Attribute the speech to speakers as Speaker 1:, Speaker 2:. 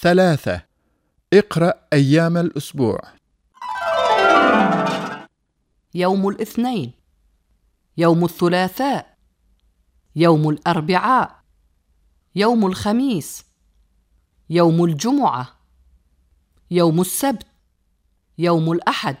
Speaker 1: ثلاثة. اقرأ أيام الأسبوع.
Speaker 2: يوم الاثنين. يوم الثلاثاء. يوم الأربعاء. يوم الخميس. يوم الجمعة. يوم السبت. يوم الأحد.